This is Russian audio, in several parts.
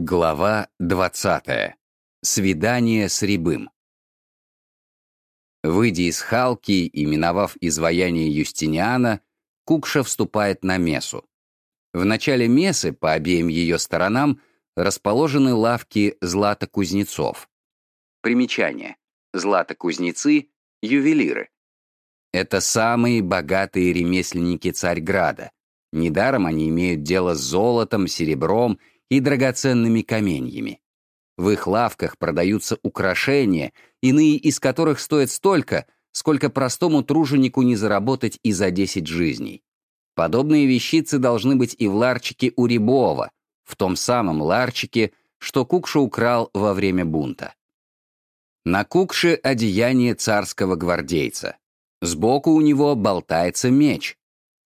Глава 20. Свидание с Рябым. Выйдя из Халки и миновав изваяние Юстиниана, Кукша вступает на Месу. В начале Месы по обеим ее сторонам расположены лавки златокузнецов. Примечание. Златокузнецы — ювелиры. Это самые богатые ремесленники Царьграда. Недаром они имеют дело с золотом, серебром и драгоценными каменьями. В их лавках продаются украшения, иные из которых стоят столько, сколько простому труженику не заработать и за 10 жизней. Подобные вещицы должны быть и в ларчике у Рябова, в том самом ларчике, что Кукша украл во время бунта. На Кукше одеяние царского гвардейца. Сбоку у него болтается меч.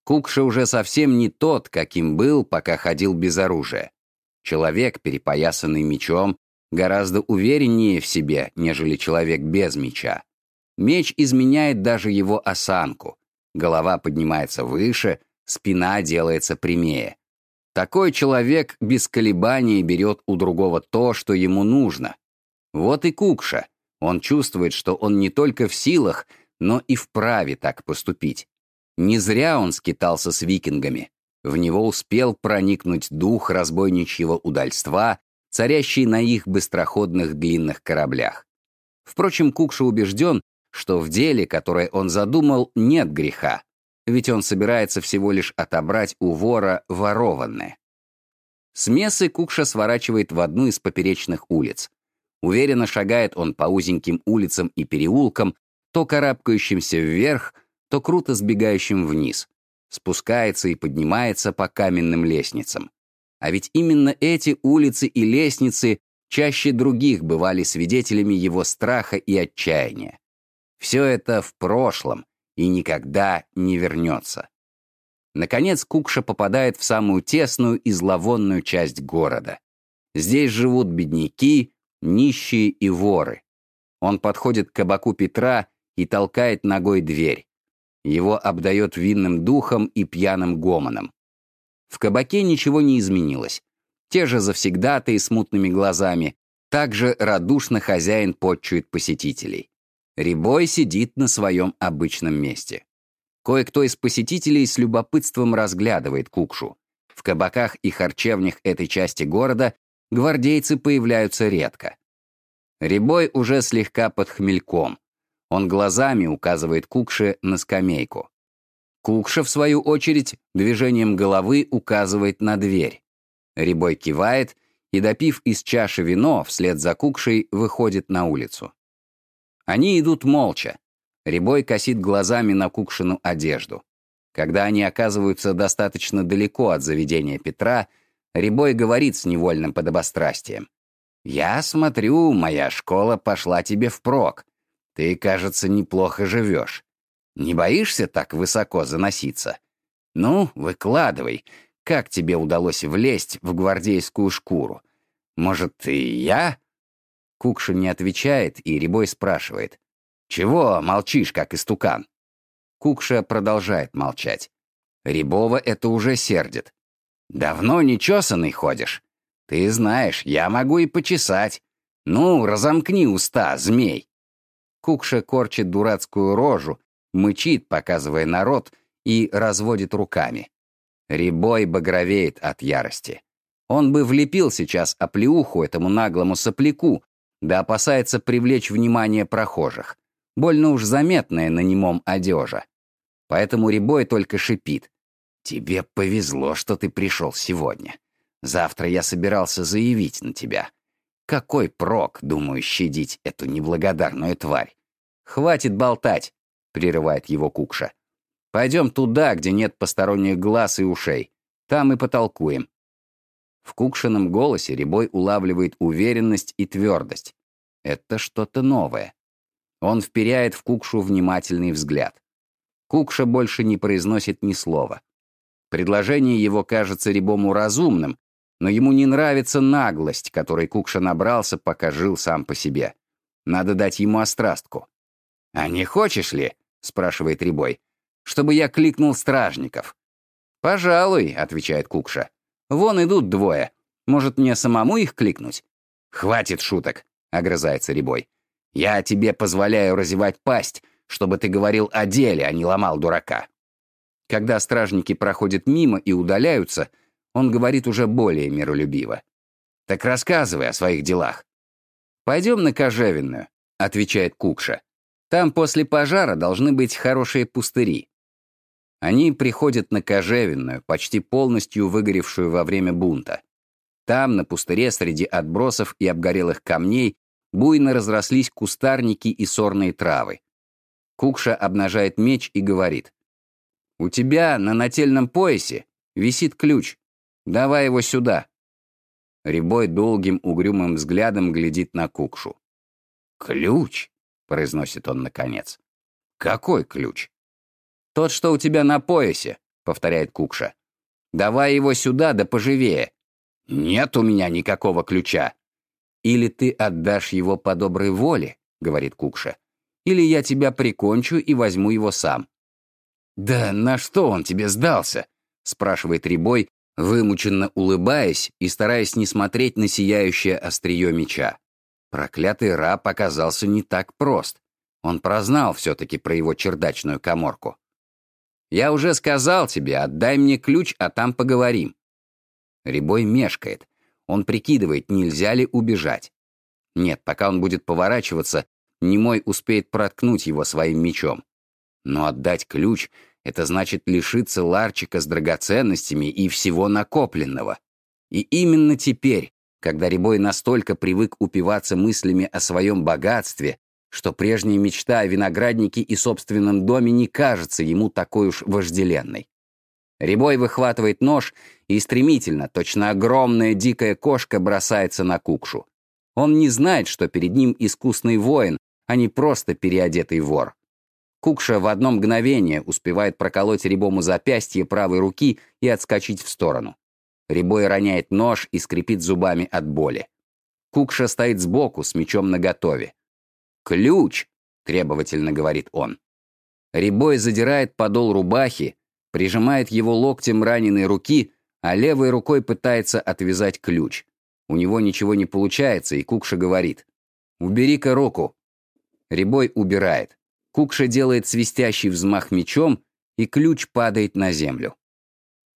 Кукша уже совсем не тот, каким был, пока ходил без оружия. Человек, перепоясанный мечом, гораздо увереннее в себе, нежели человек без меча. Меч изменяет даже его осанку. Голова поднимается выше, спина делается прямее. Такой человек без колебаний берет у другого то, что ему нужно. Вот и Кукша. Он чувствует, что он не только в силах, но и вправе так поступить. Не зря он скитался с викингами. В него успел проникнуть дух разбойничьего удальства, царящий на их быстроходных длинных кораблях. Впрочем, Кукша убежден, что в деле, которое он задумал, нет греха, ведь он собирается всего лишь отобрать у вора ворованное. С Мессы Кукша сворачивает в одну из поперечных улиц. Уверенно шагает он по узеньким улицам и переулкам, то карабкающимся вверх, то круто сбегающим вниз спускается и поднимается по каменным лестницам. А ведь именно эти улицы и лестницы чаще других бывали свидетелями его страха и отчаяния. Все это в прошлом и никогда не вернется. Наконец Кукша попадает в самую тесную и зловонную часть города. Здесь живут бедняки, нищие и воры. Он подходит к кабаку Петра и толкает ногой дверь. Его обдает винным духом и пьяным гомоном. В кабаке ничего не изменилось. Те же завсегдатые с мутными глазами, также радушно хозяин подчует посетителей. Рябой сидит на своем обычном месте. Кое-кто из посетителей с любопытством разглядывает Кукшу. В кабаках и харчевнях этой части города гвардейцы появляются редко. Рябой уже слегка под хмельком. Он глазами указывает Кукше на скамейку. Кукша, в свою очередь, движением головы указывает на дверь. Рябой кивает и, допив из чаши вино, вслед за Кукшей выходит на улицу. Они идут молча. Рябой косит глазами на Кукшину одежду. Когда они оказываются достаточно далеко от заведения Петра, Рябой говорит с невольным подобострастием. «Я смотрю, моя школа пошла тебе впрок. Ты, кажется, неплохо живешь. Не боишься так высоко заноситься? Ну, выкладывай, как тебе удалось влезть в гвардейскую шкуру? Может, и я?» Кукша не отвечает, и Рябой спрашивает. «Чего молчишь, как истукан?» Кукша продолжает молчать. Рябова это уже сердит. «Давно нечесанный ходишь? Ты знаешь, я могу и почесать. Ну, разомкни уста, змей!» Кукша корчит дурацкую рожу, мычит, показывая народ, и разводит руками. Рябой багровеет от ярости. Он бы влепил сейчас оплеуху этому наглому сопляку, да опасается привлечь внимание прохожих. Больно уж заметное на немом одежа. Поэтому Рябой только шипит. «Тебе повезло, что ты пришел сегодня. Завтра я собирался заявить на тебя. Какой прок, думаю, щадить эту неблагодарную тварь? Хватит болтать, прерывает его Кукша. Пойдем туда, где нет посторонних глаз и ушей. Там и потолкуем. В Кукшином голосе Рябой улавливает уверенность и твердость. Это что-то новое. Он вперяет в Кукшу внимательный взгляд. Кукша больше не произносит ни слова. Предложение его кажется Рябому разумным, но ему не нравится наглость, которой Кукша набрался, пока жил сам по себе. Надо дать ему острастку. «А не хочешь ли?» — спрашивает Рябой. «Чтобы я кликнул стражников». «Пожалуй», — отвечает Кукша. «Вон идут двое. Может, мне самому их кликнуть? Хватит шуток, огрызается Рябой. Я тебе позволяю разевать пасть, чтобы ты говорил о деле, а не ломал дурака. Когда стражники проходят мимо и удаляются, он говорит уже более миролюбиво. «Так рассказывай о своих делах». «Пойдем на Кожевенную», — отвечает Кукша. «Там после пожара должны быть хорошие пустыри». Они приходят на Кожевенную, почти полностью выгоревшую во время бунта. Там, на пустыре, среди отбросов и обгорелых камней, буйно разрослись кустарники и сорные травы. Кукша обнажает меч и говорит. «У тебя на нательном поясе висит ключ. Давай его сюда». Рябой долгим угрюмым взглядом глядит на Кукшу. «Ключ?» — произносит он наконец. «Какой ключ?» «Тот, что у тебя на поясе», — повторяет Кукша. «Давай его сюда, да поживее». «Нет у меня никакого ключа». «Или ты отдашь его по доброй воле», — говорит Кукша. «Или я тебя прикончу и возьму его сам». «Да на что он тебе сдался?» — спрашивает Рябой, вымученно улыбаясь и стараясь не смотреть на сияющее острие меча. Проклятый раб оказался не так прост. Он прознал все-таки про его чердачную коморку. «Я уже сказал тебе, отдай мне ключ, а там поговорим». Рябой мешкает. Он прикидывает, нельзя ли убежать. Нет, пока он будет поворачиваться, Немой успеет проткнуть его своим мечом. Но отдать ключ это значит лишиться ларчика с драгоценностями и всего накопленного. И именно теперь, когда Рябой настолько привык упиваться мыслями о своем богатстве, что прежняя мечта о винограднике и собственном доме не кажется ему такой уж вожделенной. Рябой выхватывает нож и стремительно, точно огромная дикая кошка бросается на кукшу. Он не знает, что перед ним искусный воин, а не просто переодетый вор. Кукша в одно мгновение успевает проколоть Рябому запястье правой руки и отскочить в сторону. Рябой роняет нож и скрипит зубами от боли. Кукша стоит сбоку с мечом наготове. «Ключ!» — требовательно говорит он. Рябой задирает подол рубахи, прижимает его локтем раненой руки, а левой рукой пытается отвязать ключ. У него ничего не получается, и Кукша говорит. «Убери-ка руку». Рябой убирает. Кукша делает свистящий взмах мечом, и ключ падает на землю.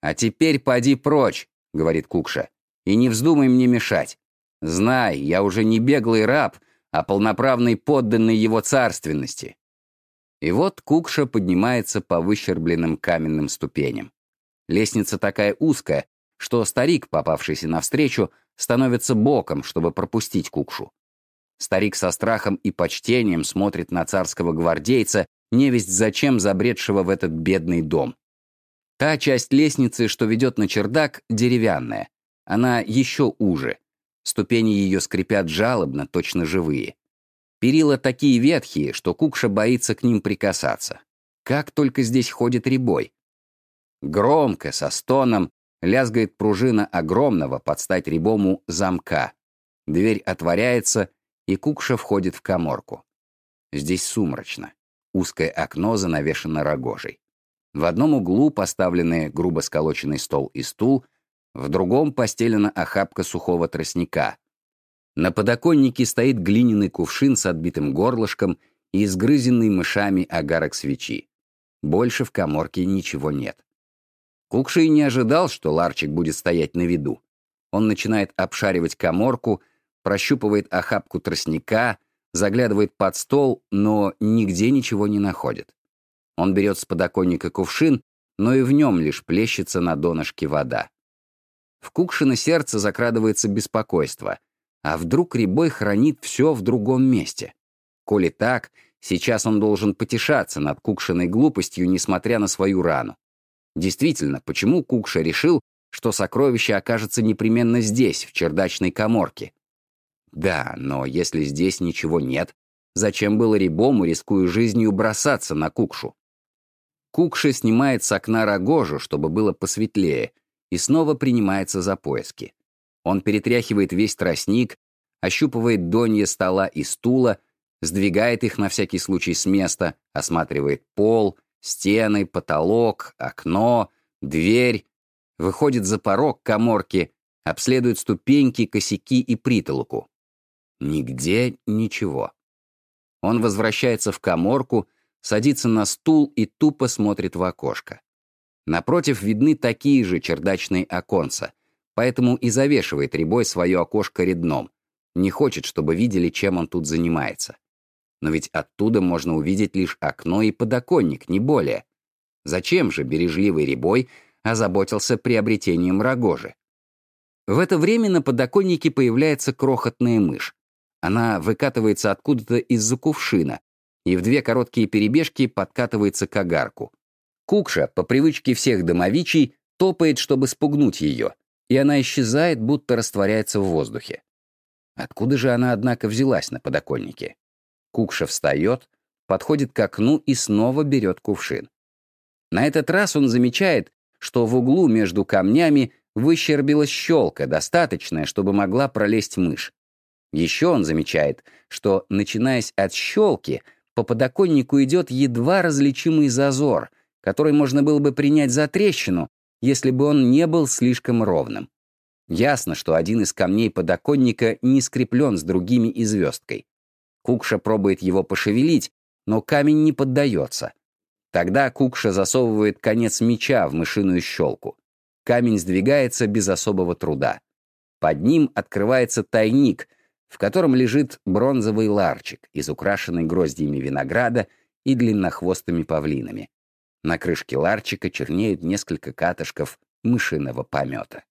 «А теперь поди прочь», — говорит Кукша, — «и не вздумай мне мешать. Знай, я уже не беглый раб, а полноправный подданный его царственности». И вот Кукша поднимается по выщербленным каменным ступеням. Лестница такая узкая, что старик, попавшийся навстречу, становится боком, чтобы пропустить Кукшу. Старик со страхом и почтением смотрит на царского гвардейца, невесть зачем забредшего в этот бедный дом. Та часть лестницы, что ведет на чердак, деревянная. Она еще уже. Ступени ее скрипят жалобно, точно живые. Перила такие ветхие, что Кукша боится к ним прикасаться. Как только здесь ходит ребой. Громко, со стоном, лязгает пружина огромного под стать рябому замка. Дверь отворяется, и Кукша входит в коморку. Здесь сумрачно. Узкое окно занавешено рогожей. В одном углу поставлены грубо сколоченный стол и стул, в другом постелена охапка сухого тростника. На подоконнике стоит глиняный кувшин с отбитым горлышком и изгрызенный мышами агарок свечи. Больше в коморке ничего нет. Кукша и не ожидал, что ларчик будет стоять на виду. Он начинает обшаривать коморку, прощупывает охапку тростника, заглядывает под стол, но нигде ничего не находит. Он берет с подоконника кувшин, но и в нем лишь плещется на донышке вода. В Кукшино сердце закрадывается беспокойство. А вдруг Рябой хранит все в другом месте? Коли так, сейчас он должен потешаться над Кукшиной глупостью, несмотря на свою рану. Действительно, почему Кукша решил, что сокровище окажется непременно здесь, в чердачной коморке? Да, но если здесь ничего нет, зачем было Рябому, рискуя жизнью, бросаться на Кукшу? Кукша снимает с окна рогожу, чтобы было посветлее, и снова принимается за поиски. Он перетряхивает весь тростник, ощупывает донья стола и стула, сдвигает их на всякий случай с места, осматривает пол, стены, потолок, окно, дверь, выходит за порог коморки, обследует ступеньки, косяки и притолоку. Нигде ничего. Он возвращается в коморку, садится на стул и тупо смотрит в окошко. Напротив видны такие же чердачные оконца, поэтому и завешивает ребой свое окошко редном. Не хочет, чтобы видели, чем он тут занимается. Но ведь оттуда можно увидеть лишь окно и подоконник, не более. Зачем же бережливый ребой озаботился приобретением рогожи? В это время на подоконнике появляется крохотная мышь. Она выкатывается откуда-то из-за кувшина и в две короткие перебежки подкатывается к огарку. Кукша, по привычке всех домовичей, топает, чтобы спугнуть ее, и она исчезает, будто растворяется в воздухе. Откуда же она, однако, взялась на подоконнике? Кукша встает, подходит к окну и снова берет кувшин. На этот раз он замечает, что в углу между камнями выщербилась щелка, достаточная, чтобы могла пролезть мышь. Еще он замечает, что, начинаясь от щелки, по подоконнику идет едва различимый зазор, который можно было бы принять за трещину, если бы он не был слишком ровным. Ясно, что один из камней подоконника не скреплен с другими и звездкой. Кукша пробует его пошевелить, но камень не поддается. Тогда Кукша засовывает конец меча в мышиную щелку. Камень сдвигается без особого труда. Под ним открывается тайник, в котором лежит бронзовый ларчик, изукрашенный гроздьями винограда и длиннохвостыми павлинами. На крышке ларчика чернеют несколько катышков мышиного помета.